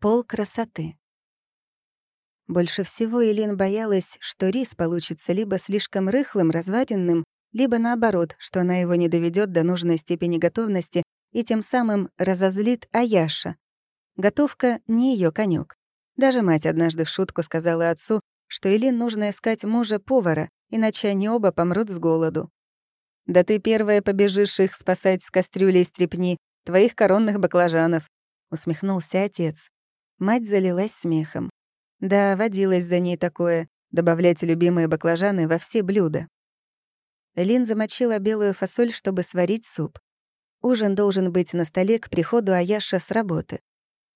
Пол красоты. Больше всего Элин боялась, что рис получится либо слишком рыхлым, разваренным, либо наоборот, что она его не доведет до нужной степени готовности и тем самым разозлит Аяша. Готовка — не ее конек. Даже мать однажды в шутку сказала отцу, что Элин нужно искать мужа-повара, иначе они оба помрут с голоду. «Да ты первая побежишь их спасать с кастрюлей стрепни, твоих коронных баклажанов», — усмехнулся отец. Мать залилась смехом. Да, водилась за ней такое — добавлять любимые баклажаны во все блюда. Лин замочила белую фасоль, чтобы сварить суп. Ужин должен быть на столе к приходу Аяша с работы.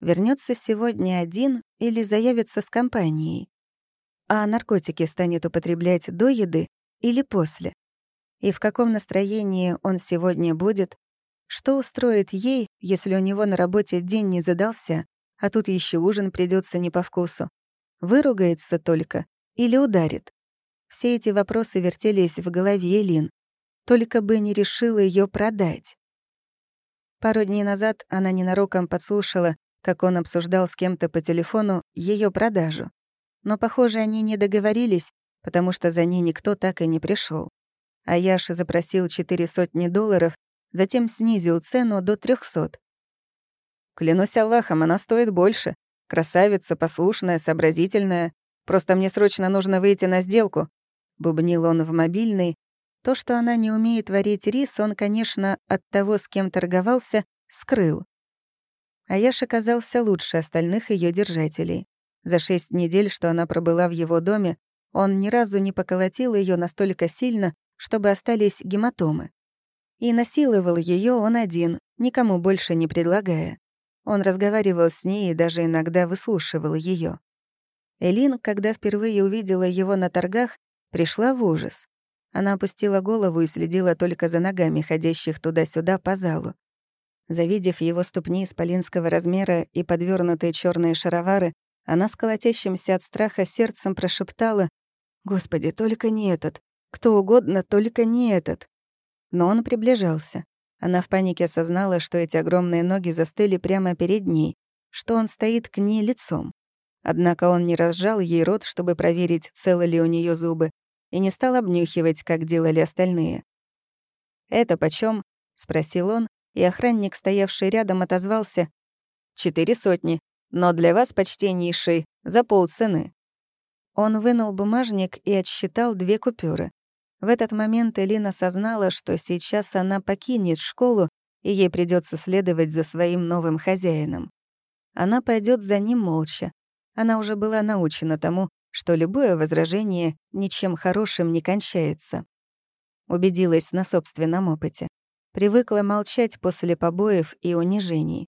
Вернется сегодня один или заявится с компанией. А наркотики станет употреблять до еды или после. И в каком настроении он сегодня будет, что устроит ей, если у него на работе день не задался, а тут еще ужин придется не по вкусу. Выругается только или ударит. Все эти вопросы вертелись в голове Элин. Только бы не решила ее продать. Пару дней назад она ненароком подслушала, как он обсуждал с кем-то по телефону ее продажу. Но, похоже, они не договорились, потому что за ней никто так и не пришел. А Яша запросил четыре сотни долларов, затем снизил цену до трехсот. Клянусь Аллахом, она стоит больше. Красавица, послушная, сообразительная. Просто мне срочно нужно выйти на сделку. Бубнил он в мобильный. То, что она не умеет варить рис, он, конечно, от того, с кем торговался, скрыл. А Яш оказался лучше остальных ее держателей. За шесть недель, что она пробыла в его доме, он ни разу не поколотил ее настолько сильно, чтобы остались гематомы. И насиловал ее он один, никому больше не предлагая. Он разговаривал с ней и даже иногда выслушивал ее. Элин, когда впервые увидела его на торгах, пришла в ужас. Она опустила голову и следила только за ногами, ходящих туда-сюда по залу. Завидев его ступни исполинского размера и подвернутые черные шаровары, она с колотящимся от страха сердцем прошептала «Господи, только не этот! Кто угодно, только не этот!» Но он приближался. Она в панике осознала, что эти огромные ноги застыли прямо перед ней, что он стоит к ней лицом. Однако он не разжал ей рот, чтобы проверить, целы ли у нее зубы, и не стал обнюхивать, как делали остальные. «Это почем? спросил он, и охранник, стоявший рядом, отозвался. «Четыре сотни, но для вас, почтеннейший, за полцены». Он вынул бумажник и отсчитал две купюры. В этот момент Элина осознала, что сейчас она покинет школу, и ей придется следовать за своим новым хозяином. Она пойдет за ним молча. Она уже была научена тому, что любое возражение ничем хорошим не кончается. Убедилась на собственном опыте. Привыкла молчать после побоев и унижений.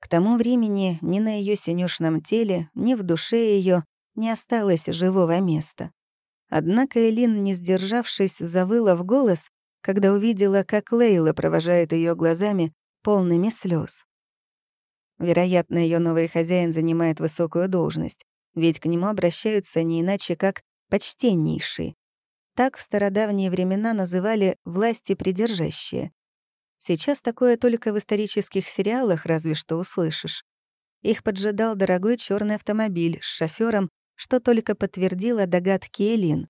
К тому времени ни на ее синюшном теле, ни в душе ее не осталось живого места. Однако Элин, не сдержавшись, завыла в голос, когда увидела, как Лейла провожает ее глазами, полными слез. Вероятно, ее новый хозяин занимает высокую должность, ведь к нему обращаются не иначе, как «почтеннейшие». Так в стародавние времена называли власти придержащие. Сейчас такое только в исторических сериалах разве что услышишь. Их поджидал дорогой черный автомобиль с шофером, что только подтвердило догадки Элин.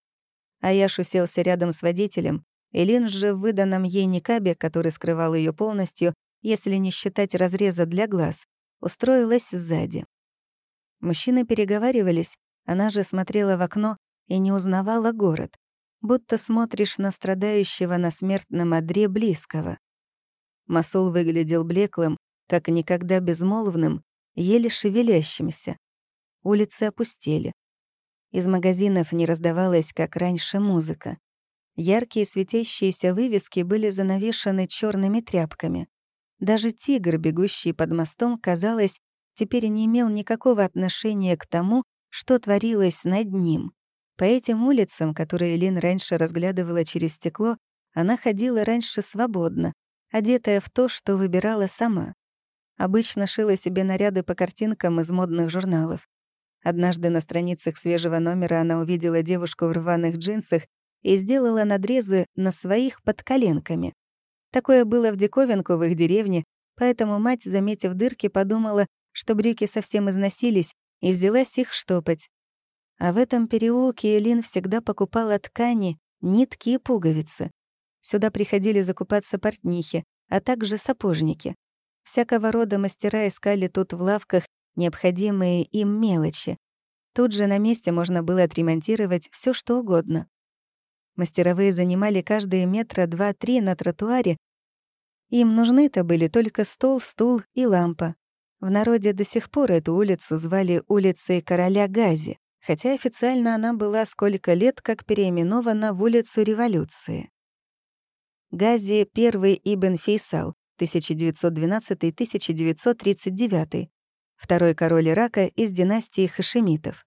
Аяш уселся рядом с водителем, Элин же в выданном ей никабе, который скрывал ее полностью, если не считать разреза для глаз, устроилась сзади. Мужчины переговаривались, она же смотрела в окно и не узнавала город, будто смотришь на страдающего на смертном одре близкого. Масул выглядел блеклым, как никогда безмолвным, еле шевелящимся. Улицы опустели. Из магазинов не раздавалась, как раньше, музыка. Яркие светящиеся вывески были занавешены черными тряпками. Даже тигр, бегущий под мостом, казалось, теперь не имел никакого отношения к тому, что творилось над ним. По этим улицам, которые Лин раньше разглядывала через стекло, она ходила раньше свободно, одетая в то, что выбирала сама. Обычно шила себе наряды по картинкам из модных журналов. Однажды на страницах свежего номера она увидела девушку в рваных джинсах и сделала надрезы на своих под коленками. Такое было в диковинку в их деревне, поэтому мать, заметив дырки, подумала, что брюки совсем износились, и взялась их штопать. А в этом переулке Элин всегда покупала ткани, нитки и пуговицы. Сюда приходили закупаться портнихи, а также сапожники. Всякого рода мастера искали тут в лавках необходимые им мелочи. Тут же на месте можно было отремонтировать все, что угодно. Мастеровые занимали каждые метра два-три на тротуаре. Им нужны-то были только стол, стул и лампа. В народе до сих пор эту улицу звали улицей короля Гази, хотя официально она была сколько лет как переименована в улицу революции. Гази I Ибн Фейсал, 1912-1939, второй король Ирака из династии хашемитов.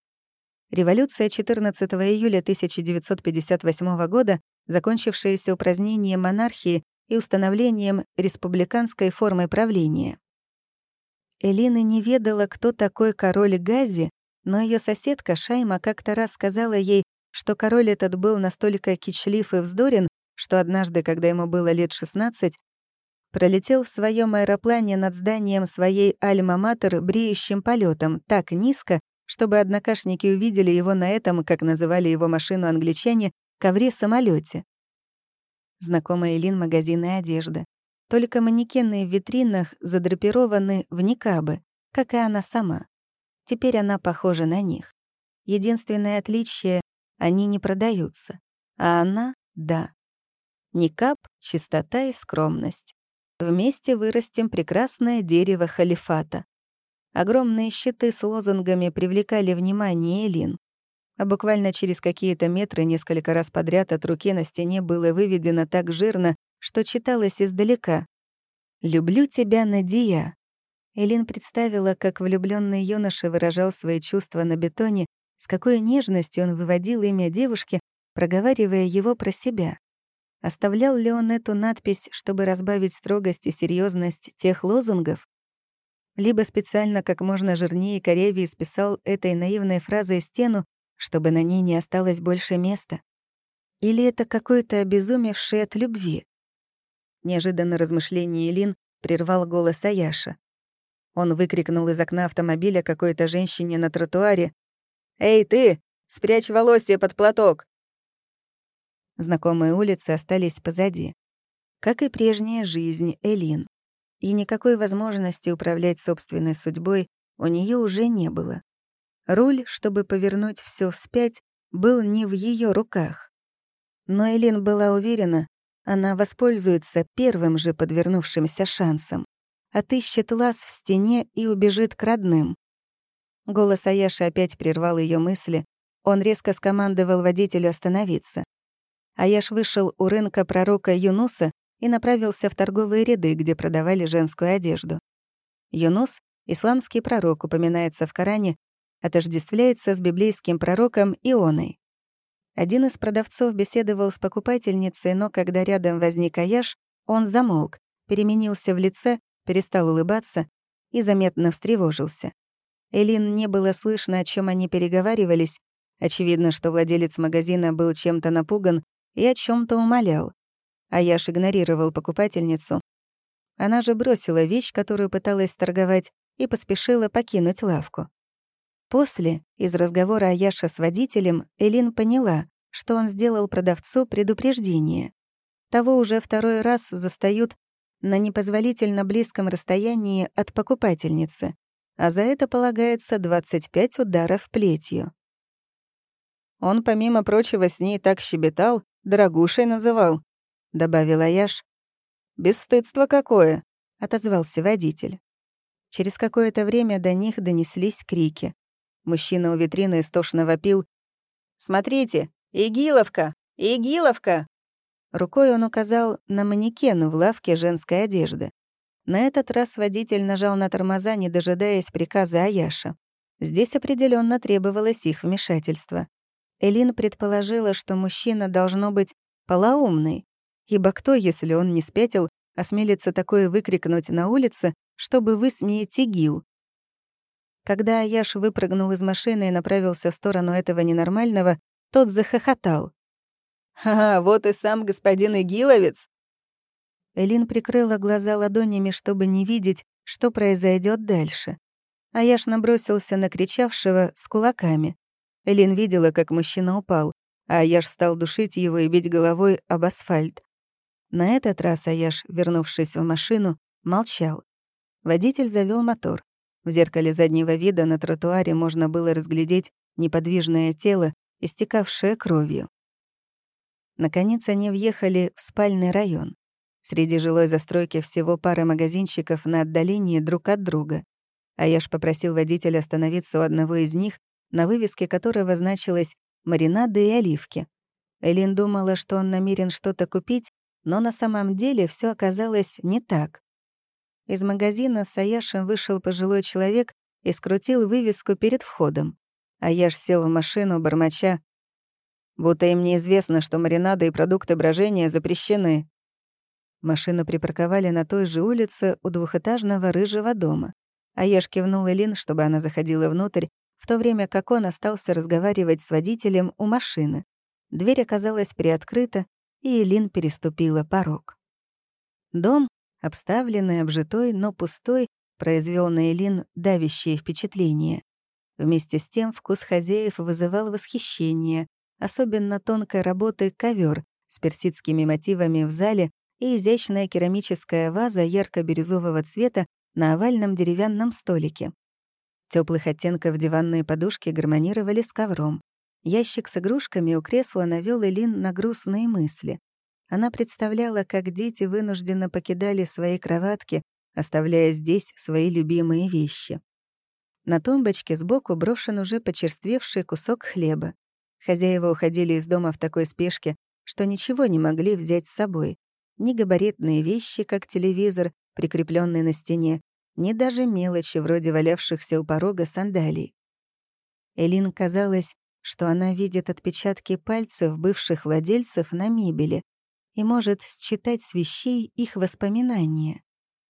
Революция 14 июля 1958 года, закончившаяся упразднением монархии и установлением республиканской формы правления. Элина не ведала, кто такой король Гази, но ее соседка Шайма как-то раз сказала ей, что король этот был настолько кичлив и вздорен, что однажды, когда ему было лет 16, пролетел в своем аэроплане над зданием своей альма-матер бреющим полетом так низко, чтобы однокашники увидели его на этом, как называли его машину англичане, ковре самолете. Знакомая Элин магазины одежды. Только манекены в витринах задрапированы в никабы, как и она сама. Теперь она похожа на них. Единственное отличие — они не продаются. А она — да. Никаб — чистота и скромность. Вместе вырастим прекрасное дерево халифата. Огромные щиты с лозунгами привлекали внимание Элин. А буквально через какие-то метры несколько раз подряд от руки на стене было выведено так жирно, что читалось издалека. «Люблю тебя, Надия». Элин представила, как влюбленный юноша выражал свои чувства на бетоне, с какой нежностью он выводил имя девушки, проговаривая его про себя. Оставлял ли он эту надпись, чтобы разбавить строгость и серьезность тех лозунгов? либо специально как можно жирнее и корявее списал этой наивной фразой стену, чтобы на ней не осталось больше места. Или это какой-то обезумевший от любви? Неожиданно размышление Элин прервал голос Аяша. Он выкрикнул из окна автомобиля какой-то женщине на тротуаре. «Эй, ты! Спрячь волосье под платок!» Знакомые улицы остались позади. Как и прежняя жизнь Элин и никакой возможности управлять собственной судьбой у нее уже не было. Руль, чтобы повернуть все вспять, был не в ее руках. Но Элин была уверена, она воспользуется первым же подвернувшимся шансом, отыщет лаз в стене и убежит к родным. Голос Аяши опять прервал ее мысли. Он резко скомандовал водителю остановиться. Аяш вышел у рынка пророка Юнуса и направился в торговые ряды, где продавали женскую одежду. Юнус, исламский пророк, упоминается в Коране, отождествляется с библейским пророком Ионой. Один из продавцов беседовал с покупательницей, но когда рядом возник Аяш, он замолк, переменился в лице, перестал улыбаться и заметно встревожился. Элин не было слышно, о чем они переговаривались. Очевидно, что владелец магазина был чем-то напуган и о чем то умолял. А Яш игнорировал покупательницу. Она же бросила вещь, которую пыталась торговать, и поспешила покинуть лавку. После, из разговора Аяша с водителем, Элин поняла, что он сделал продавцу предупреждение. Того уже второй раз застают на непозволительно близком расстоянии от покупательницы, а за это полагается 25 ударов плетью. Он, помимо прочего, с ней так щебетал, дорогушей называл, — добавила Яш. «Бесстыдство какое!» — отозвался водитель. Через какое-то время до них донеслись крики. Мужчина у витрины истошно вопил. «Смотрите! Игиловка! Игиловка!» Рукой он указал на манекен в лавке женской одежды. На этот раз водитель нажал на тормоза, не дожидаясь приказа Аяша. Здесь определенно требовалось их вмешательство. Элин предположила, что мужчина должно быть полоумный, Ибо кто, если он не спятил, осмелится такое выкрикнуть на улице, чтобы высмеять ИГИЛ? Когда Аяш выпрыгнул из машины и направился в сторону этого ненормального, тот захохотал. «Ха, вот и сам господин Игиловец!» Элин прикрыла глаза ладонями, чтобы не видеть, что произойдет дальше. Аяш набросился на кричавшего с кулаками. Элин видела, как мужчина упал, а Аяш стал душить его и бить головой об асфальт. На этот раз Аяш, вернувшись в машину, молчал. Водитель завел мотор. В зеркале заднего вида на тротуаре можно было разглядеть неподвижное тело, истекавшее кровью. Наконец они въехали в спальный район. Среди жилой застройки всего пара магазинчиков на отдалении друг от друга. Аяш попросил водителя остановиться у одного из них, на вывеске которого значилось «Маринады и оливки». Элин думала, что он намерен что-то купить, но на самом деле все оказалось не так. Из магазина с Аяшем вышел пожилой человек и скрутил вывеску перед входом. Аяш сел в машину, бормоча. «Будто им неизвестно, что маринады и продукты брожения запрещены». Машину припарковали на той же улице у двухэтажного рыжего дома. Аяш кивнул Элин, чтобы она заходила внутрь, в то время как он остался разговаривать с водителем у машины. Дверь оказалась приоткрыта, и Элин переступила порог. Дом, обставленный, обжитой, но пустой, произвел на Элин давящее впечатление. Вместе с тем вкус хозяев вызывал восхищение, особенно тонкой работы ковер с персидскими мотивами в зале и изящная керамическая ваза ярко-бирюзового цвета на овальном деревянном столике. Теплых оттенков диванные подушки гармонировали с ковром. Ящик с игрушками у кресла навёл Элин на грустные мысли. Она представляла, как дети вынужденно покидали свои кроватки, оставляя здесь свои любимые вещи. На тумбочке сбоку брошен уже почерствевший кусок хлеба. Хозяева уходили из дома в такой спешке, что ничего не могли взять с собой. Ни габаритные вещи, как телевизор, прикрепленный на стене, ни даже мелочи, вроде валявшихся у порога сандалий. Элин казалось, что она видит отпечатки пальцев бывших владельцев на мебели и может считать с вещей их воспоминания.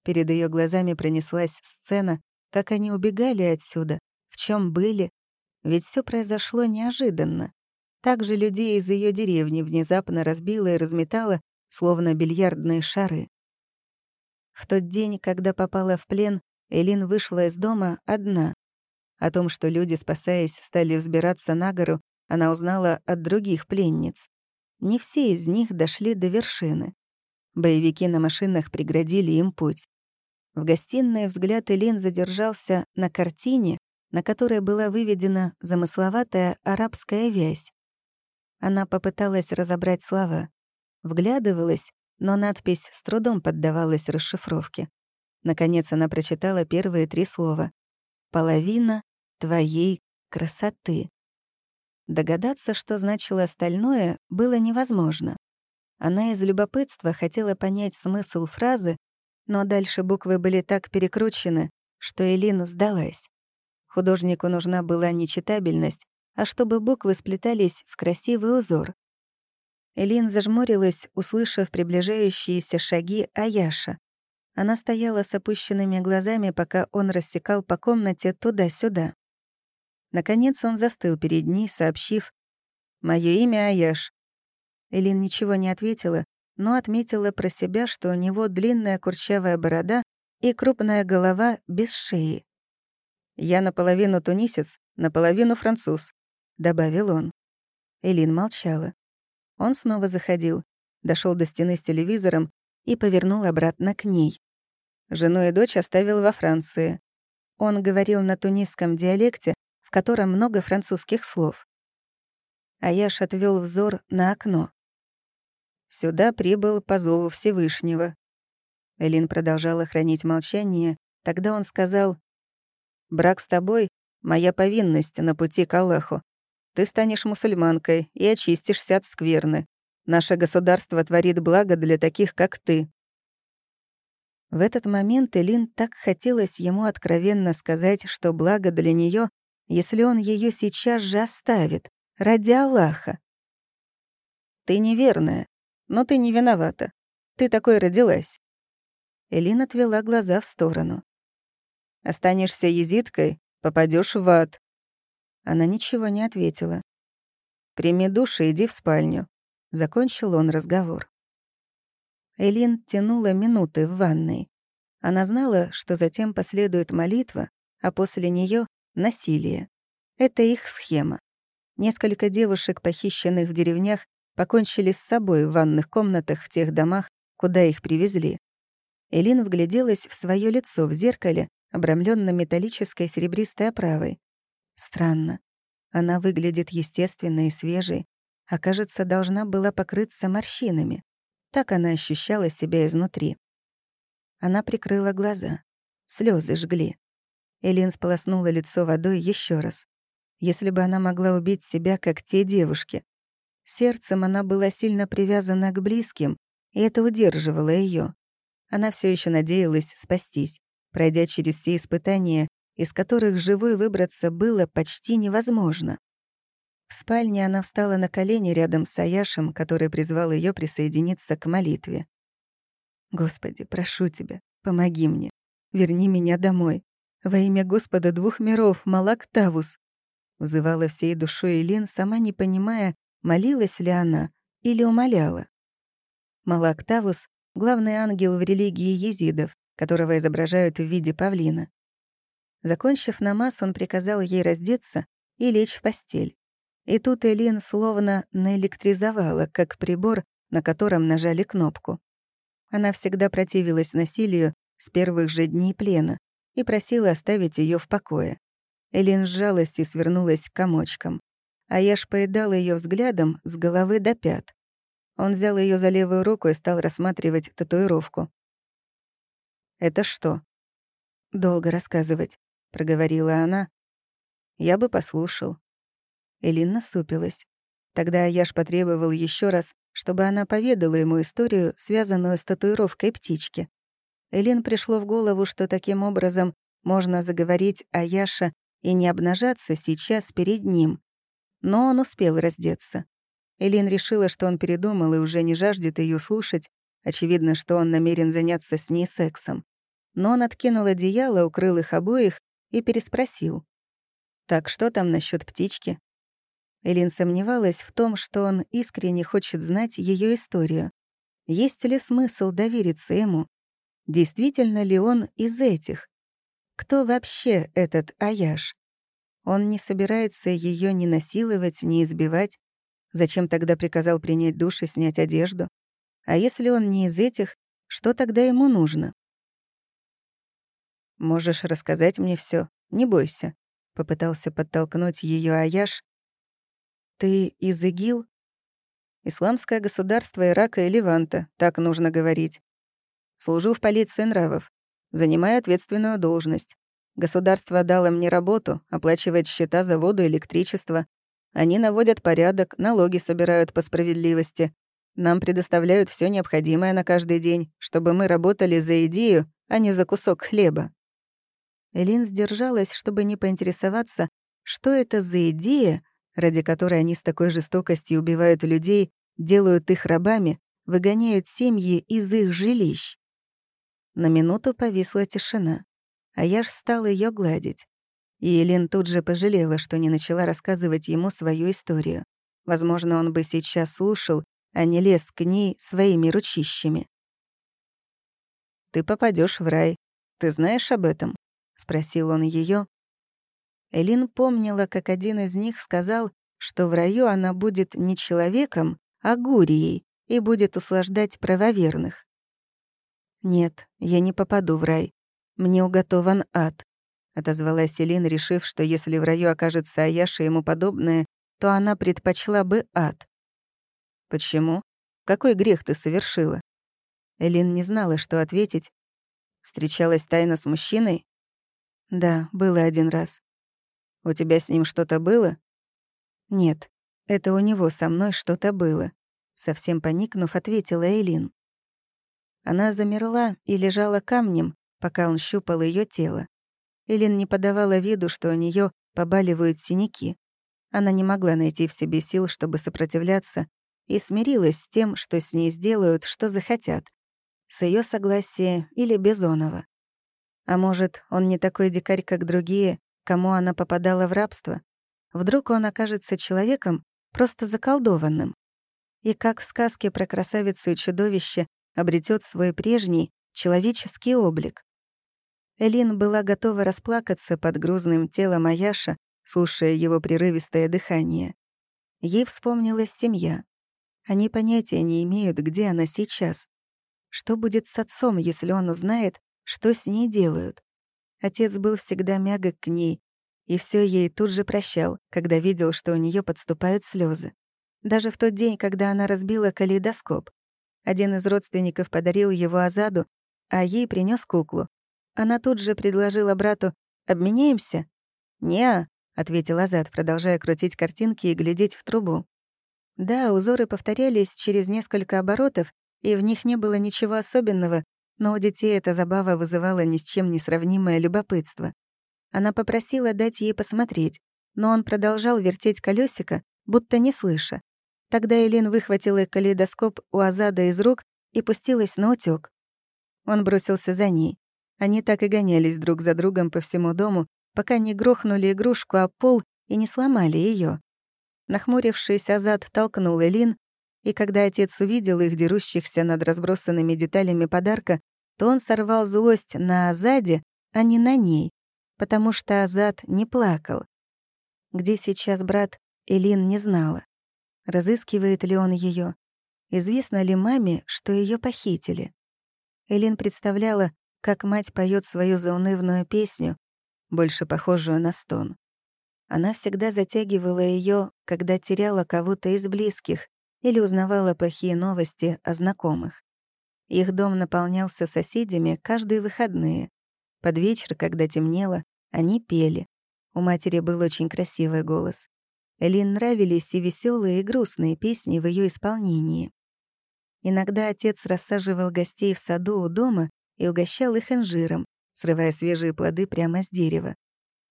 Перед ее глазами пронеслась сцена, как они убегали отсюда, в чем были, ведь все произошло неожиданно. Также людей из ее деревни внезапно разбило и разметало, словно бильярдные шары. В тот день, когда попала в плен, Элин вышла из дома одна. О том, что люди, спасаясь, стали взбираться на гору, она узнала от других пленниц. Не все из них дошли до вершины. Боевики на машинах преградили им путь. В гостиной взгляд Элин задержался на картине, на которой была выведена замысловатая арабская вязь. Она попыталась разобрать слова. Вглядывалась, но надпись с трудом поддавалась расшифровке. Наконец она прочитала первые три слова. «Половина твоей красоты». Догадаться, что значило остальное, было невозможно. Она из любопытства хотела понять смысл фразы, но дальше буквы были так перекручены, что Элина сдалась. Художнику нужна была не читабельность, а чтобы буквы сплетались в красивый узор. Элин зажмурилась, услышав приближающиеся шаги Аяша. Она стояла с опущенными глазами, пока он рассекал по комнате туда-сюда. Наконец он застыл перед ней, сообщив «Моё имя Аяш». Элин ничего не ответила, но отметила про себя, что у него длинная курчавая борода и крупная голова без шеи. «Я наполовину тунисец, наполовину француз», — добавил он. Элин молчала. Он снова заходил, дошел до стены с телевизором и повернул обратно к ней. Жену и дочь оставил во Франции. Он говорил на тунисском диалекте, в котором много французских слов. Аяш отвел взор на окно. Сюда прибыл по зову Всевышнего. Элин продолжала хранить молчание. Тогда он сказал, «Брак с тобой — моя повинность на пути к Аллаху. Ты станешь мусульманкой и очистишься от скверны. Наше государство творит благо для таких, как ты. В этот момент Элин так хотелось ему откровенно сказать, что благо для нее, если он ее сейчас же оставит, ради Аллаха. «Ты неверная, но ты не виновата. Ты такой родилась». Элин отвела глаза в сторону. «Останешься езидкой, попадешь в ад». Она ничего не ответила. «Прими душ и иди в спальню», — закончил он разговор. Элин тянула минуты в ванной. Она знала, что затем последует молитва, а после нее насилие. Это их схема. Несколько девушек, похищенных в деревнях, покончили с собой в ванных комнатах в тех домах, куда их привезли. Элин вгляделась в свое лицо в зеркале, обрамленном металлической серебристой оправой. Странно. Она выглядит естественной и свежей, а, кажется, должна была покрыться морщинами. Так она ощущала себя изнутри. Она прикрыла глаза. Слезы жгли. Элин сполоснула лицо водой еще раз. Если бы она могла убить себя, как те девушки. Сердцем она была сильно привязана к близким, и это удерживало ее. Она все еще надеялась спастись, пройдя через все испытания, из которых живой выбраться было почти невозможно. В спальне она встала на колени рядом с Аяшем, который призвал ее присоединиться к молитве. «Господи, прошу тебя, помоги мне. Верни меня домой. Во имя Господа двух миров, Малак Тавус!» Взывала всей душой Элин, сама не понимая, молилась ли она или умоляла. Малак Тавус — главный ангел в религии езидов, которого изображают в виде павлина. Закончив намаз, он приказал ей раздеться и лечь в постель. И тут Элин словно наэлектризовала, как прибор, на котором нажали кнопку. Она всегда противилась насилию с первых же дней плена и просила оставить ее в покое. Элин сжалась и свернулась комочком. А Яш поедал ее взглядом с головы до пят. Он взял ее за левую руку и стал рассматривать татуировку. «Это что?» «Долго рассказывать», — проговорила она. «Я бы послушал». Элин насупилась. Тогда Яш потребовал еще раз, чтобы она поведала ему историю, связанную с татуировкой птички. Элин пришло в голову, что таким образом можно заговорить о Яше и не обнажаться сейчас перед ним. Но он успел раздеться. Элин решила, что он передумал и уже не жаждет ее слушать. Очевидно, что он намерен заняться с ней сексом но он откинул одеяло, укрыл их обоих и переспросил. «Так что там насчет птички?» Элин сомневалась в том, что он искренне хочет знать ее историю. Есть ли смысл довериться ему? Действительно ли он из этих? Кто вообще этот Аяш? Он не собирается ее ни насиловать, ни избивать. Зачем тогда приказал принять душ и снять одежду? А если он не из этих, что тогда ему нужно? Можешь рассказать мне все, не бойся», — попытался подтолкнуть ее Аяш. «Ты из ИГИЛ?» «Исламское государство Ирака и Леванта, так нужно говорить. Служу в полиции нравов, занимаю ответственную должность. Государство дало мне работу, оплачивает счета за воду и электричество. Они наводят порядок, налоги собирают по справедливости. Нам предоставляют все необходимое на каждый день, чтобы мы работали за идею, а не за кусок хлеба. Элин сдержалась, чтобы не поинтересоваться, что это за идея, ради которой они с такой жестокостью убивают людей, делают их рабами, выгоняют семьи из их жилищ. На минуту повисла тишина, а я ж стала ее гладить. И Элин тут же пожалела, что не начала рассказывать ему свою историю. Возможно, он бы сейчас слушал, а не лез к ней своими ручищами. «Ты попадешь в рай. Ты знаешь об этом?» — спросил он ее. Элин помнила, как один из них сказал, что в раю она будет не человеком, а гурией и будет услаждать правоверных. «Нет, я не попаду в рай. Мне уготован ад», — отозвалась Элин, решив, что если в раю окажется Аяша ему подобное, то она предпочла бы ад. «Почему? Какой грех ты совершила?» Элин не знала, что ответить. Встречалась тайно с мужчиной? Да, было один раз. У тебя с ним что-то было? Нет, это у него со мной что-то было. Совсем поникнув, ответила Эйлин. Она замерла и лежала камнем, пока он щупал ее тело. Элин не подавала виду, что у нее побаливают синяки. Она не могла найти в себе сил, чтобы сопротивляться, и смирилась с тем, что с ней сделают, что захотят. С ее согласия или Бизонова. А может, он не такой дикарь, как другие, кому она попадала в рабство? Вдруг он окажется человеком, просто заколдованным? И как в сказке про красавицу и чудовище обретет свой прежний человеческий облик? Элин была готова расплакаться под грузным телом Аяша, слушая его прерывистое дыхание. Ей вспомнилась семья. Они понятия не имеют, где она сейчас. Что будет с отцом, если он узнает, что с ней делают? Отец был всегда мягок к ней, и все ей тут же прощал, когда видел, что у нее подступают слезы. Даже в тот день, когда она разбила калейдоскоп. Один из родственников подарил его Азаду, а ей принес куклу. Она тут же предложила брату «Обменяемся?» «Не-а», ответил Азад, продолжая крутить картинки и глядеть в трубу. Да, узоры повторялись через несколько оборотов, и в них не было ничего особенного, но у детей эта забава вызывала ни с чем не сравнимое любопытство. Она попросила дать ей посмотреть, но он продолжал вертеть колесико, будто не слыша. Тогда Элин выхватила калейдоскоп у Азада из рук и пустилась на утёк. Он бросился за ней. Они так и гонялись друг за другом по всему дому, пока не грохнули игрушку о пол и не сломали ее. Нахмурившись, Азад толкнул Элин, и когда отец увидел их, дерущихся над разбросанными деталями подарка, то он сорвал злость на Азаде, а не на ней, потому что Азад не плакал. Где сейчас брат, Элин не знала. Разыскивает ли он ее? Известно ли маме, что ее похитили? Элин представляла, как мать поет свою заунывную песню, больше похожую на стон. Она всегда затягивала ее, когда теряла кого-то из близких или узнавала плохие новости о знакомых. Их дом наполнялся соседями каждые выходные. Под вечер, когда темнело, они пели. У матери был очень красивый голос. Элин нравились и веселые, и грустные песни в ее исполнении. Иногда отец рассаживал гостей в саду у дома и угощал их инжиром, срывая свежие плоды прямо с дерева.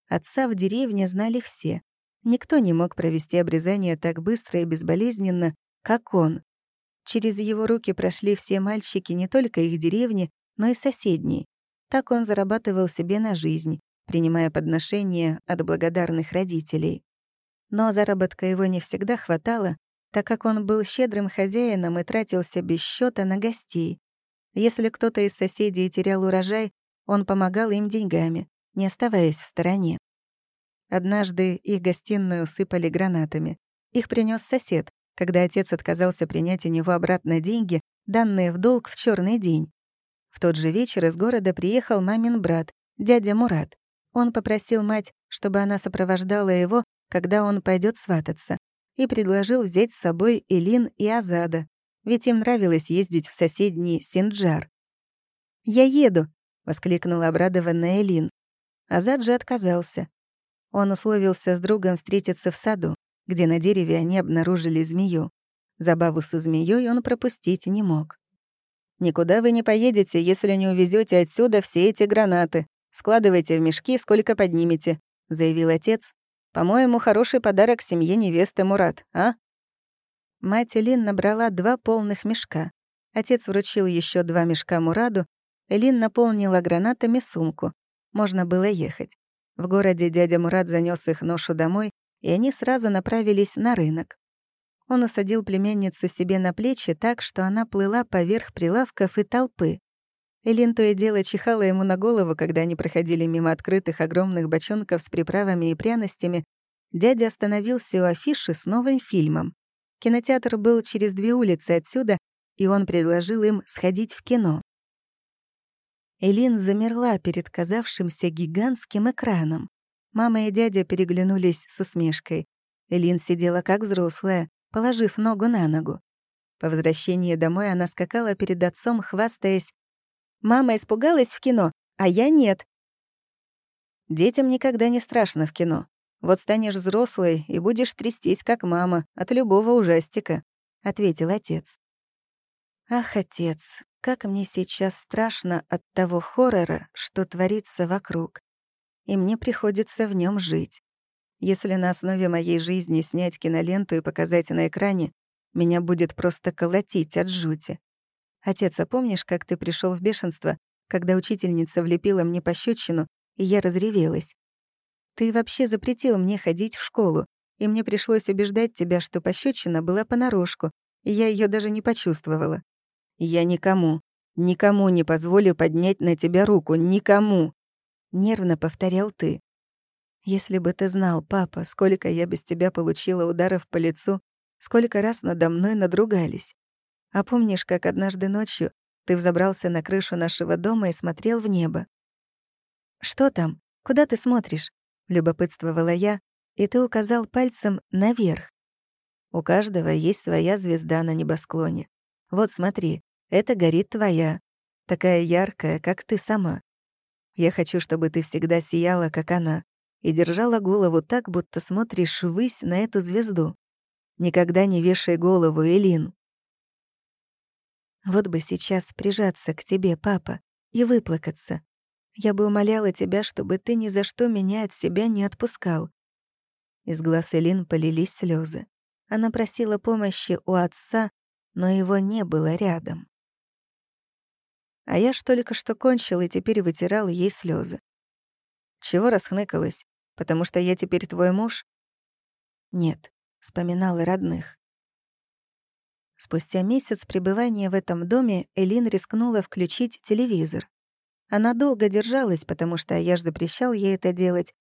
Отца в деревне знали все. Никто не мог провести обрезание так быстро и безболезненно, как он. Через его руки прошли все мальчики не только их деревни, но и соседней. Так он зарабатывал себе на жизнь, принимая подношения от благодарных родителей. Но заработка его не всегда хватало, так как он был щедрым хозяином и тратился без счета на гостей. Если кто-то из соседей терял урожай, он помогал им деньгами, не оставаясь в стороне. Однажды их гостиную усыпали гранатами. Их принес сосед, когда отец отказался принять у него обратно деньги, данные в долг в черный день. В тот же вечер из города приехал мамин брат, дядя Мурат. Он попросил мать, чтобы она сопровождала его, когда он пойдет свататься, и предложил взять с собой Элин и Азада, ведь им нравилось ездить в соседний Синджар. «Я еду!» воскликнула обрадованная Элин. Азад же отказался. Он условился с другом встретиться в саду, где на дереве они обнаружили змею. Забаву со змеей он пропустить не мог. «Никуда вы не поедете, если не увезете отсюда все эти гранаты. Складывайте в мешки, сколько поднимете», — заявил отец. «По-моему, хороший подарок семье невесты Мурат, а?» Мать Элин набрала два полных мешка. Отец вручил еще два мешка Мураду, Элин наполнила гранатами сумку. Можно было ехать. В городе дядя Мурат занёс их ношу домой, и они сразу направились на рынок. Он усадил племянницу себе на плечи так, что она плыла поверх прилавков и толпы. Элин то и дело чихала ему на голову, когда они проходили мимо открытых огромных бочонков с приправами и пряностями. Дядя остановился у афиши с новым фильмом. Кинотеатр был через две улицы отсюда, и он предложил им сходить в кино. Элин замерла перед казавшимся гигантским экраном. Мама и дядя переглянулись с усмешкой. Элин сидела как взрослая, положив ногу на ногу. По возвращении домой она скакала перед отцом, хвастаясь. «Мама испугалась в кино, а я нет». Детям никогда не страшно в кино. Вот станешь взрослой и будешь трястись, как мама, от любого ужастика», — ответил отец. «Ах, отец, как мне сейчас страшно от того хоррора, что творится вокруг. И мне приходится в нем жить. Если на основе моей жизни снять киноленту и показать на экране, меня будет просто колотить от жути. Отец, а помнишь, как ты пришел в бешенство, когда учительница влепила мне пощечину, и я разревелась? Ты вообще запретил мне ходить в школу, и мне пришлось убеждать тебя, что пощечина была понарошку, и я ее даже не почувствовала. Я никому, никому не позволю поднять на тебя руку, никому. — нервно повторял ты. «Если бы ты знал, папа, сколько я без тебя получила ударов по лицу, сколько раз надо мной надругались. А помнишь, как однажды ночью ты взобрался на крышу нашего дома и смотрел в небо? Что там? Куда ты смотришь? Любопытствовала я, и ты указал пальцем наверх. У каждого есть своя звезда на небосклоне. Вот смотри, это горит твоя, такая яркая, как ты сама. Я хочу, чтобы ты всегда сияла, как она, и держала голову так, будто смотришь ввысь на эту звезду. Никогда не вешай голову, Элин. Вот бы сейчас прижаться к тебе, папа, и выплакаться. Я бы умоляла тебя, чтобы ты ни за что меня от себя не отпускал. Из глаз Элин полились слезы. Она просила помощи у отца, но его не было рядом. А я ж только что кончил и теперь вытирал ей слезы. Чего расхныкалась? Потому что я теперь твой муж? Нет, вспоминала родных. Спустя месяц пребывания в этом доме Элин рискнула включить телевизор. Она долго держалась, потому что Аяш запрещал ей это делать,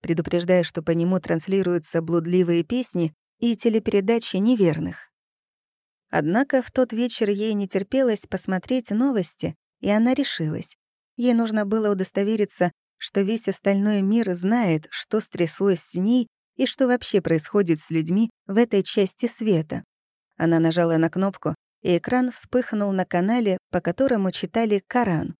предупреждая, что по нему транслируются блудливые песни и телепередачи неверных. Однако в тот вечер ей не терпелось посмотреть новости, и она решилась. Ей нужно было удостовериться, что весь остальной мир знает, что стряслось с ней и что вообще происходит с людьми в этой части света. Она нажала на кнопку, и экран вспыхнул на канале, по которому читали Коран.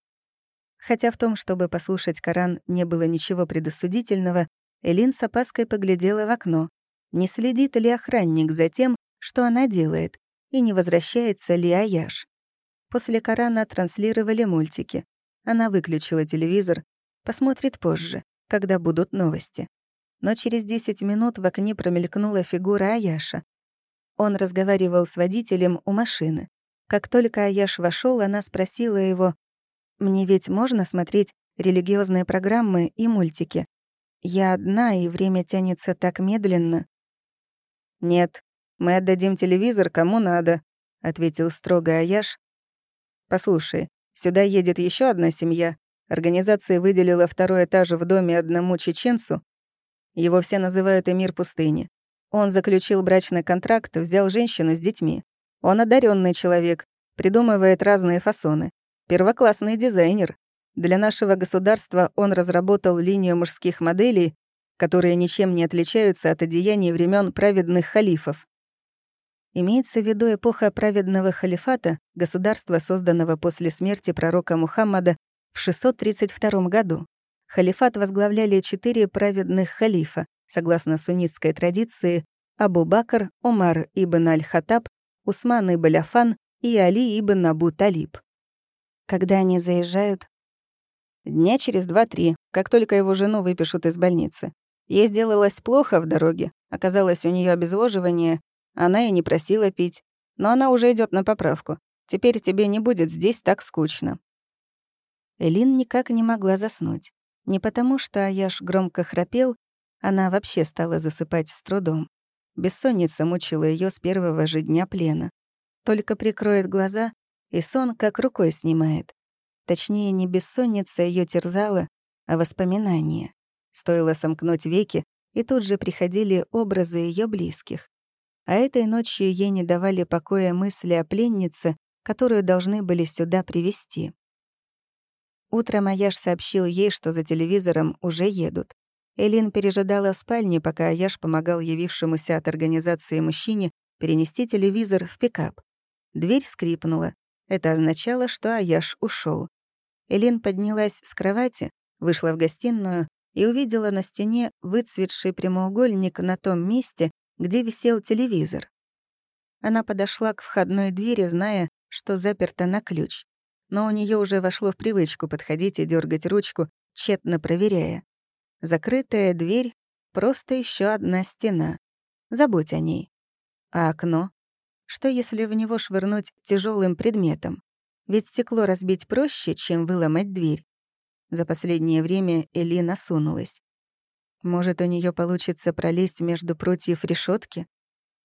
Хотя в том, чтобы послушать Коран, не было ничего предосудительного, Элин с опаской поглядела в окно. Не следит ли охранник за тем, что она делает, и не возвращается ли Аяш. После Корана транслировали мультики. Она выключила телевизор, посмотрит позже, когда будут новости. Но через 10 минут в окне промелькнула фигура Аяша, он разговаривал с водителем у машины. Как только Аяш вошел, она спросила его, «Мне ведь можно смотреть религиозные программы и мультики? Я одна, и время тянется так медленно». «Нет, мы отдадим телевизор кому надо», — ответил строго Аяш. «Послушай, сюда едет еще одна семья. Организация выделила второй этаж в доме одному чеченцу. Его все называют Эмир пустыни. Он заключил брачный контракт, взял женщину с детьми. Он одаренный человек, придумывает разные фасоны. Первоклассный дизайнер. Для нашего государства он разработал линию мужских моделей, которые ничем не отличаются от одеяний времен праведных халифов. Имеется в виду эпоха праведного халифата, государства, созданного после смерти пророка Мухаммада в 632 году. Халифат возглавляли четыре праведных халифа, Согласно суннитской традиции, Абу Бакр, Умар ибн Аль-Хаттаб, Усман ибн Афан и Али ибн Абу Талиб. Когда они заезжают? Дня через два-три, как только его жену выпишут из больницы. Ей сделалось плохо в дороге, оказалось у нее обезвоживание, она и не просила пить, но она уже идет на поправку. Теперь тебе не будет здесь так скучно. Элин никак не могла заснуть. Не потому, что Аяш громко храпел она вообще стала засыпать с трудом. Бессонница мучила ее с первого же дня плена. Только прикроет глаза, и сон как рукой снимает. Точнее, не бессонница ее терзала, а воспоминания. Стоило сомкнуть веки, и тут же приходили образы ее близких. А этой ночью ей не давали покоя мысли о пленнице, которую должны были сюда привести. Утром Аяш сообщил ей, что за телевизором уже едут. Элин пережидала в спальне, пока Аяш помогал явившемуся от организации мужчине перенести телевизор в пикап. Дверь скрипнула. Это означало, что Аяш ушел. Элин поднялась с кровати, вышла в гостиную и увидела на стене выцветший прямоугольник на том месте, где висел телевизор. Она подошла к входной двери, зная, что заперта на ключ. Но у нее уже вошло в привычку подходить и дергать ручку, тщетно проверяя. Закрытая дверь — просто еще одна стена. Забудь о ней. А окно? Что если в него швырнуть тяжелым предметом? Ведь стекло разбить проще, чем выломать дверь. За последнее время Эли насунулась. Может, у нее получится пролезть между прутьев решетки?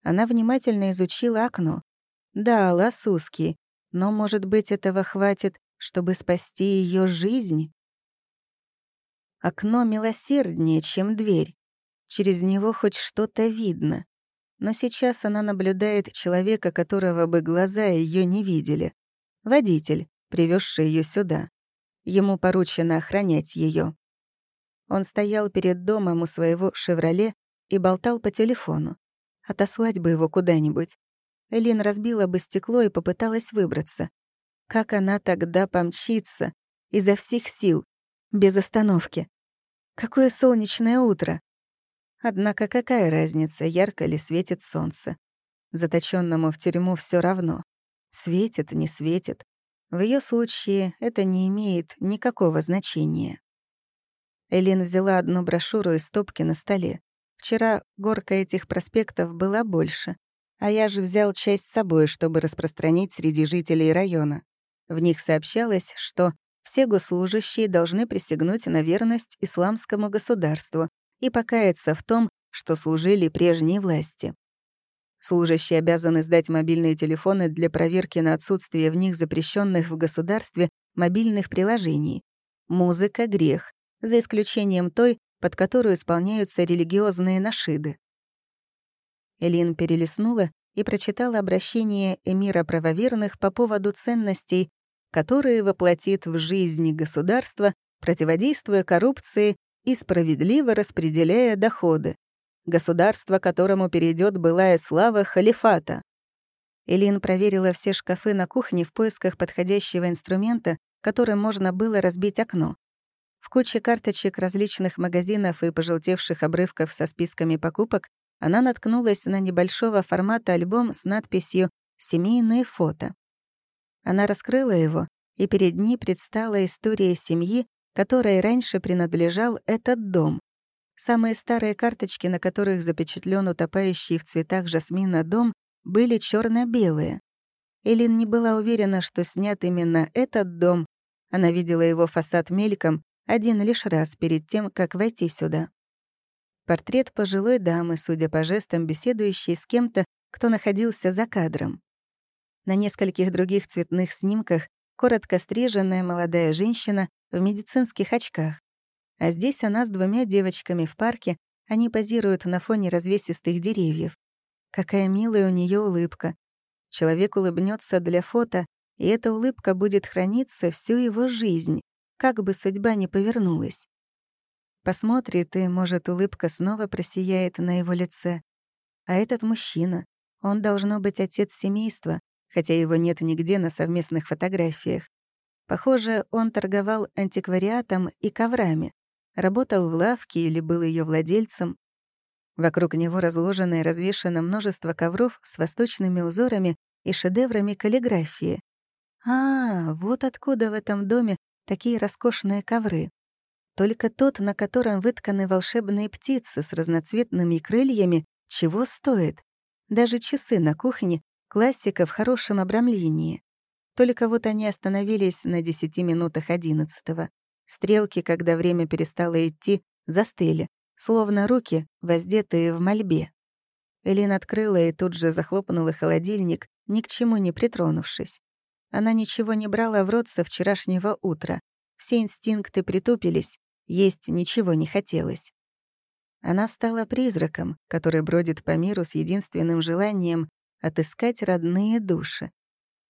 Она внимательно изучила окно. Да, лаз узкий, но, может быть, этого хватит, чтобы спасти ее жизнь? Окно милосерднее, чем дверь. Через него хоть что-то видно. Но сейчас она наблюдает человека, которого бы глаза ее не видели. Водитель, привезший ее сюда. Ему поручено охранять ее. Он стоял перед домом у своего «Шевроле» и болтал по телефону. Отослать бы его куда-нибудь. Элин разбила бы стекло и попыталась выбраться. Как она тогда помчится? Изо всех сил, без остановки. Какое солнечное утро! Однако какая разница, ярко ли светит солнце? Заточенному в тюрьму все равно. Светит, не светит. В ее случае это не имеет никакого значения. Элин взяла одну брошюру из стопки на столе. Вчера горка этих проспектов была больше, а я же взял часть с собой, чтобы распространить среди жителей района. В них сообщалось, что все госслужащие должны присягнуть на верность исламскому государству и покаяться в том, что служили прежней власти. Служащие обязаны сдать мобильные телефоны для проверки на отсутствие в них запрещенных в государстве мобильных приложений. Музыка — грех, за исключением той, под которую исполняются религиозные нашиды. Элин перелистнула и прочитала обращение эмира правоверных по поводу ценностей, которые воплотит в жизни государство, противодействуя коррупции и справедливо распределяя доходы. Государство, которому перейдет былая слава халифата. Элин проверила все шкафы на кухне в поисках подходящего инструмента, которым можно было разбить окно. В куче карточек различных магазинов и пожелтевших обрывков со списками покупок она наткнулась на небольшого формата альбом с надписью «Семейные фото». Она раскрыла его, и перед ней предстала история семьи, которой раньше принадлежал этот дом. Самые старые карточки, на которых запечатлен утопающий в цветах жасмина дом, были черно белые Элин не была уверена, что снят именно этот дом. Она видела его фасад мельком, один лишь раз перед тем, как войти сюда. Портрет пожилой дамы, судя по жестам, беседующей с кем-то, кто находился за кадром. На нескольких других цветных снимках коротко стриженная молодая женщина в медицинских очках. А здесь она с двумя девочками в парке, они позируют на фоне развесистых деревьев. Какая милая у нее улыбка. Человек улыбнется для фото, и эта улыбка будет храниться всю его жизнь как бы судьба ни повернулась. Посмотрит, и, может, улыбка снова просияет на его лице. А этот мужчина, он должно быть отец семейства, хотя его нет нигде на совместных фотографиях. Похоже, он торговал антиквариатом и коврами, работал в лавке или был ее владельцем. Вокруг него разложено и развешано множество ковров с восточными узорами и шедеврами каллиграфии. А, вот откуда в этом доме такие роскошные ковры. Только тот, на котором вытканы волшебные птицы с разноцветными крыльями, чего стоит. Даже часы на кухне — классика в хорошем обрамлении. Только вот они остановились на десяти минутах одиннадцатого. Стрелки, когда время перестало идти, застыли, словно руки, воздетые в мольбе. Элин открыла и тут же захлопнула холодильник, ни к чему не притронувшись. Она ничего не брала в рот со вчерашнего утра. Все инстинкты притупились, есть ничего не хотелось. Она стала призраком, который бродит по миру с единственным желанием отыскать родные души.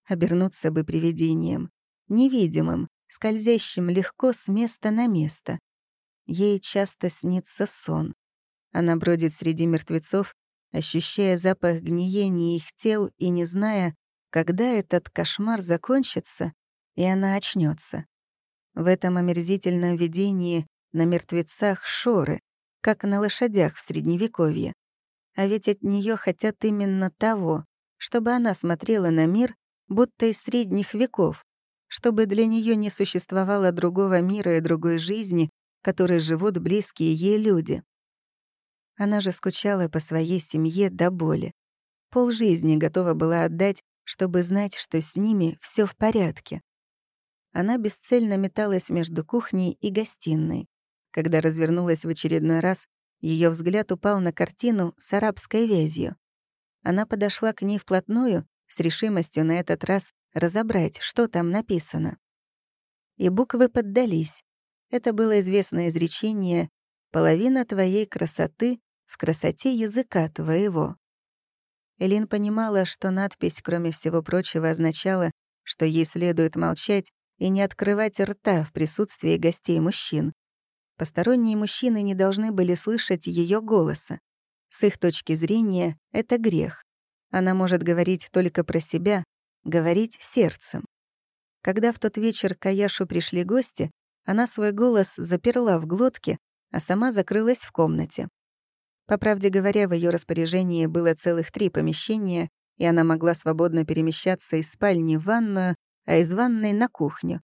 Обернуться бы привидением, невидимым, скользящим легко с места на место. Ей часто снится сон. Она бродит среди мертвецов, ощущая запах гниения их тел и не зная, когда этот кошмар закончится, и она очнется. В этом омерзительном видении на мертвецах шоры, как на лошадях в Средневековье. А ведь от нее хотят именно того, чтобы она смотрела на мир, будто из средних веков, чтобы для нее не существовало другого мира и другой жизни, которой живут близкие ей люди. Она же скучала по своей семье до боли. Полжизни готова была отдать, чтобы знать, что с ними все в порядке. Она бесцельно металась между кухней и гостиной. Когда развернулась в очередной раз, ее взгляд упал на картину с арабской вязью. Она подошла к ней вплотную, с решимостью на этот раз разобрать, что там написано. И буквы поддались. Это было известное изречение «половина твоей красоты в красоте языка твоего». Элин понимала, что надпись, кроме всего прочего, означала, что ей следует молчать и не открывать рта в присутствии гостей мужчин. Посторонние мужчины не должны были слышать ее голоса. С их точки зрения это грех. Она может говорить только про себя, говорить сердцем. Когда в тот вечер к Аяшу пришли гости, она свой голос заперла в глотке, а сама закрылась в комнате. По правде говоря, в ее распоряжении было целых три помещения, и она могла свободно перемещаться из спальни в ванную, а из ванной на кухню.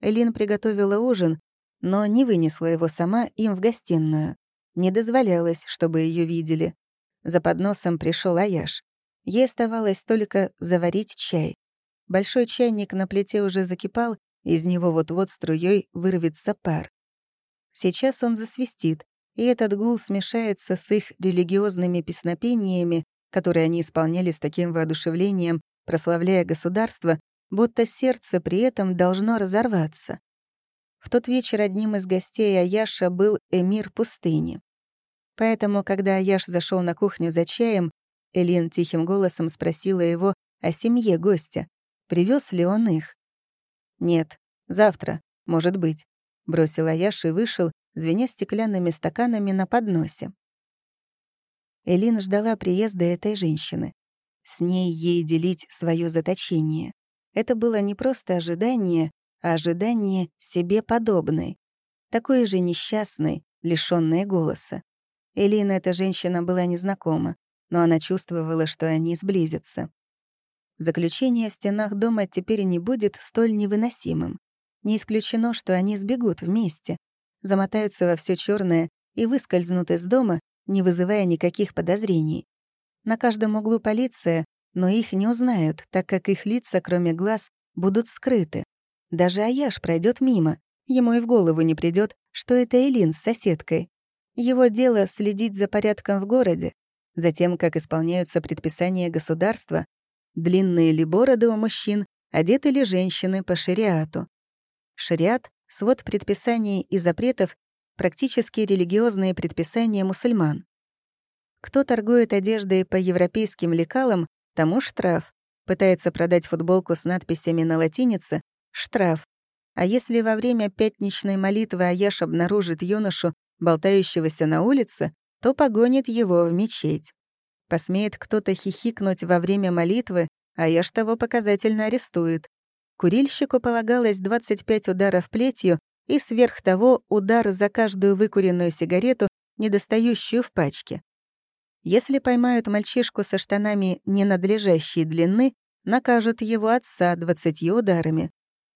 Элин приготовила ужин, но не вынесла его сама им в гостиную. Не дозволялось, чтобы ее видели. За подносом пришел Аяш. Ей оставалось только заварить чай. Большой чайник на плите уже закипал, из него вот-вот струей вырвется пар. Сейчас он засвистит, и этот гул смешается с их религиозными песнопениями, которые они исполняли с таким воодушевлением, прославляя государство, будто сердце при этом должно разорваться. В тот вечер одним из гостей Аяша был эмир пустыни. Поэтому, когда Аяш зашел на кухню за чаем, Элин тихим голосом спросила его о семье гостя, привез ли он их. «Нет, завтра, может быть», — бросил Аяш и вышел, звеня стеклянными стаканами на подносе. Элин ждала приезда этой женщины. С ней ей делить свое заточение. Это было не просто ожидание, а ожидание себе подобной. Такой же несчастной, лишённой голоса. Элина эта женщина была незнакома, но она чувствовала, что они сблизятся. Заключение в стенах дома теперь не будет столь невыносимым. Не исключено, что они сбегут вместе, замотаются во все черное и выскользнут из дома, не вызывая никаких подозрений. На каждом углу полиция, но их не узнают, так как их лица, кроме глаз, будут скрыты. Даже Аяш пройдет мимо, ему и в голову не придет, что это Элин с соседкой. Его дело — следить за порядком в городе, за тем, как исполняются предписания государства, длинные ли бороды у мужчин, одеты ли женщины по шариату. Шариат — свод предписаний и запретов, практически религиозные предписания мусульман. Кто торгует одеждой по европейским лекалам, тому штраф. Пытается продать футболку с надписями на латинице — штраф. А если во время пятничной молитвы Аяш обнаружит юношу, болтающегося на улице, то погонит его в мечеть. Посмеет кто-то хихикнуть во время молитвы, Аяш того показательно арестует. Курильщику полагалось 25 ударов плетью и сверх того удар за каждую выкуренную сигарету, недостающую в пачке. Если поймают мальчишку со штанами ненадлежащей длины, накажут его отца двадцатью ударами.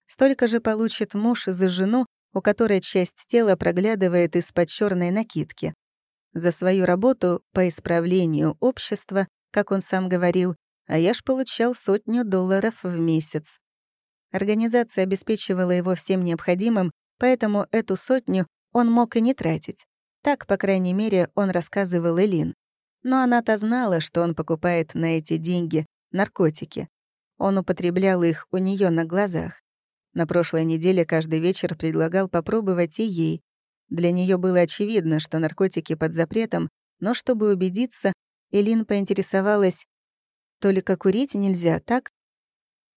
Столько же получит муж за жену, у которой часть тела проглядывает из-под черной накидки. За свою работу по исправлению общества, как он сам говорил, Аяш получал сотню долларов в месяц. Организация обеспечивала его всем необходимым, поэтому эту сотню он мог и не тратить. Так, по крайней мере, он рассказывал Элин. Но она-то знала, что он покупает на эти деньги наркотики. Он употреблял их у нее на глазах. На прошлой неделе каждый вечер предлагал попробовать и ей. Для нее было очевидно, что наркотики под запретом, но чтобы убедиться, Элин поинтересовалась, «Только курить нельзя, так?»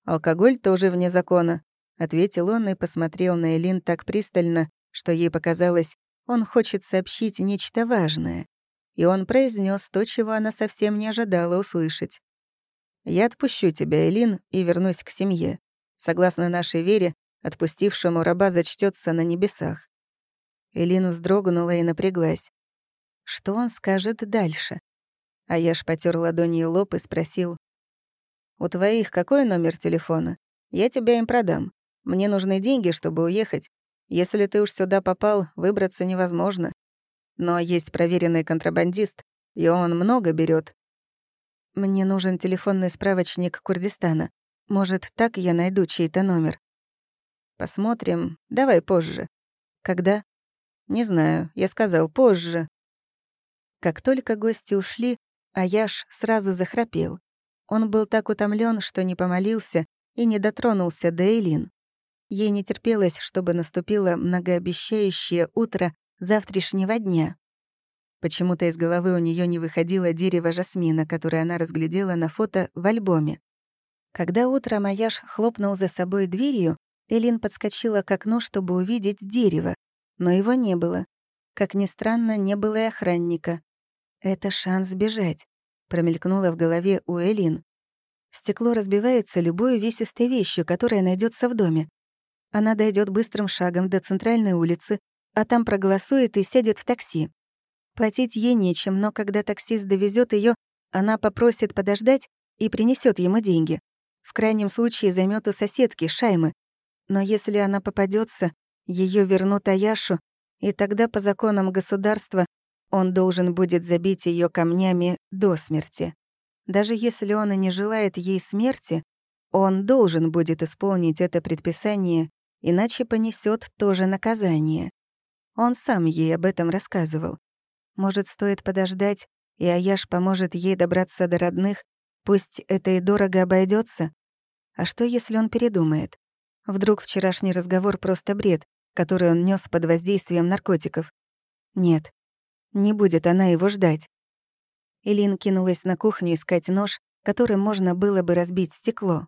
«Алкоголь тоже вне закона», — ответил он и посмотрел на Элин так пристально, что ей показалось, он хочет сообщить нечто важное. И он произнес то, чего она совсем не ожидала услышать. «Я отпущу тебя, Элин, и вернусь к семье. Согласно нашей вере, отпустившему раба зачтется на небесах». Элин вздрогнула и напряглась. Что он скажет дальше? А я ж потер ладонью лоб и спросил. «У твоих какой номер телефона? Я тебя им продам. Мне нужны деньги, чтобы уехать. Если ты уж сюда попал, выбраться невозможно. Но есть проверенный контрабандист, и он много берет. Мне нужен телефонный справочник Курдистана. Может, так я найду чей-то номер? Посмотрим. Давай позже. Когда? Не знаю. Я сказал позже. Как только гости ушли, Аяш сразу захрапел. Он был так утомлен, что не помолился и не дотронулся до Элин. Ей не терпелось, чтобы наступило многообещающее утро завтрашнего дня. Почему-то из головы у нее не выходило дерево жасмина, которое она разглядела на фото в альбоме. Когда утром Аяш хлопнул за собой дверью, Элин подскочила к окну, чтобы увидеть дерево, но его не было. Как ни странно, не было и охранника. «Это шанс бежать», — промелькнуло в голове у Элин. Стекло разбивается любой увесистой вещью, которая найдется в доме. Она дойдет быстрым шагом до центральной улицы, а там проголосует и сядет в такси. Платить ей нечем, но когда таксист довезет ее, она попросит подождать и принесет ему деньги. В крайнем случае займет у соседки Шаймы. Но если она попадется, ее вернут Аяшу, и тогда по законам государства он должен будет забить ее камнями до смерти. Даже если он и не желает ей смерти, он должен будет исполнить это предписание, иначе понесет тоже наказание. Он сам ей об этом рассказывал. Может, стоит подождать, и Аяш поможет ей добраться до родных, пусть это и дорого обойдется. А что, если он передумает? Вдруг вчерашний разговор просто бред, который он нес под воздействием наркотиков? Нет, не будет она его ждать. Элин кинулась на кухню искать нож, которым можно было бы разбить стекло.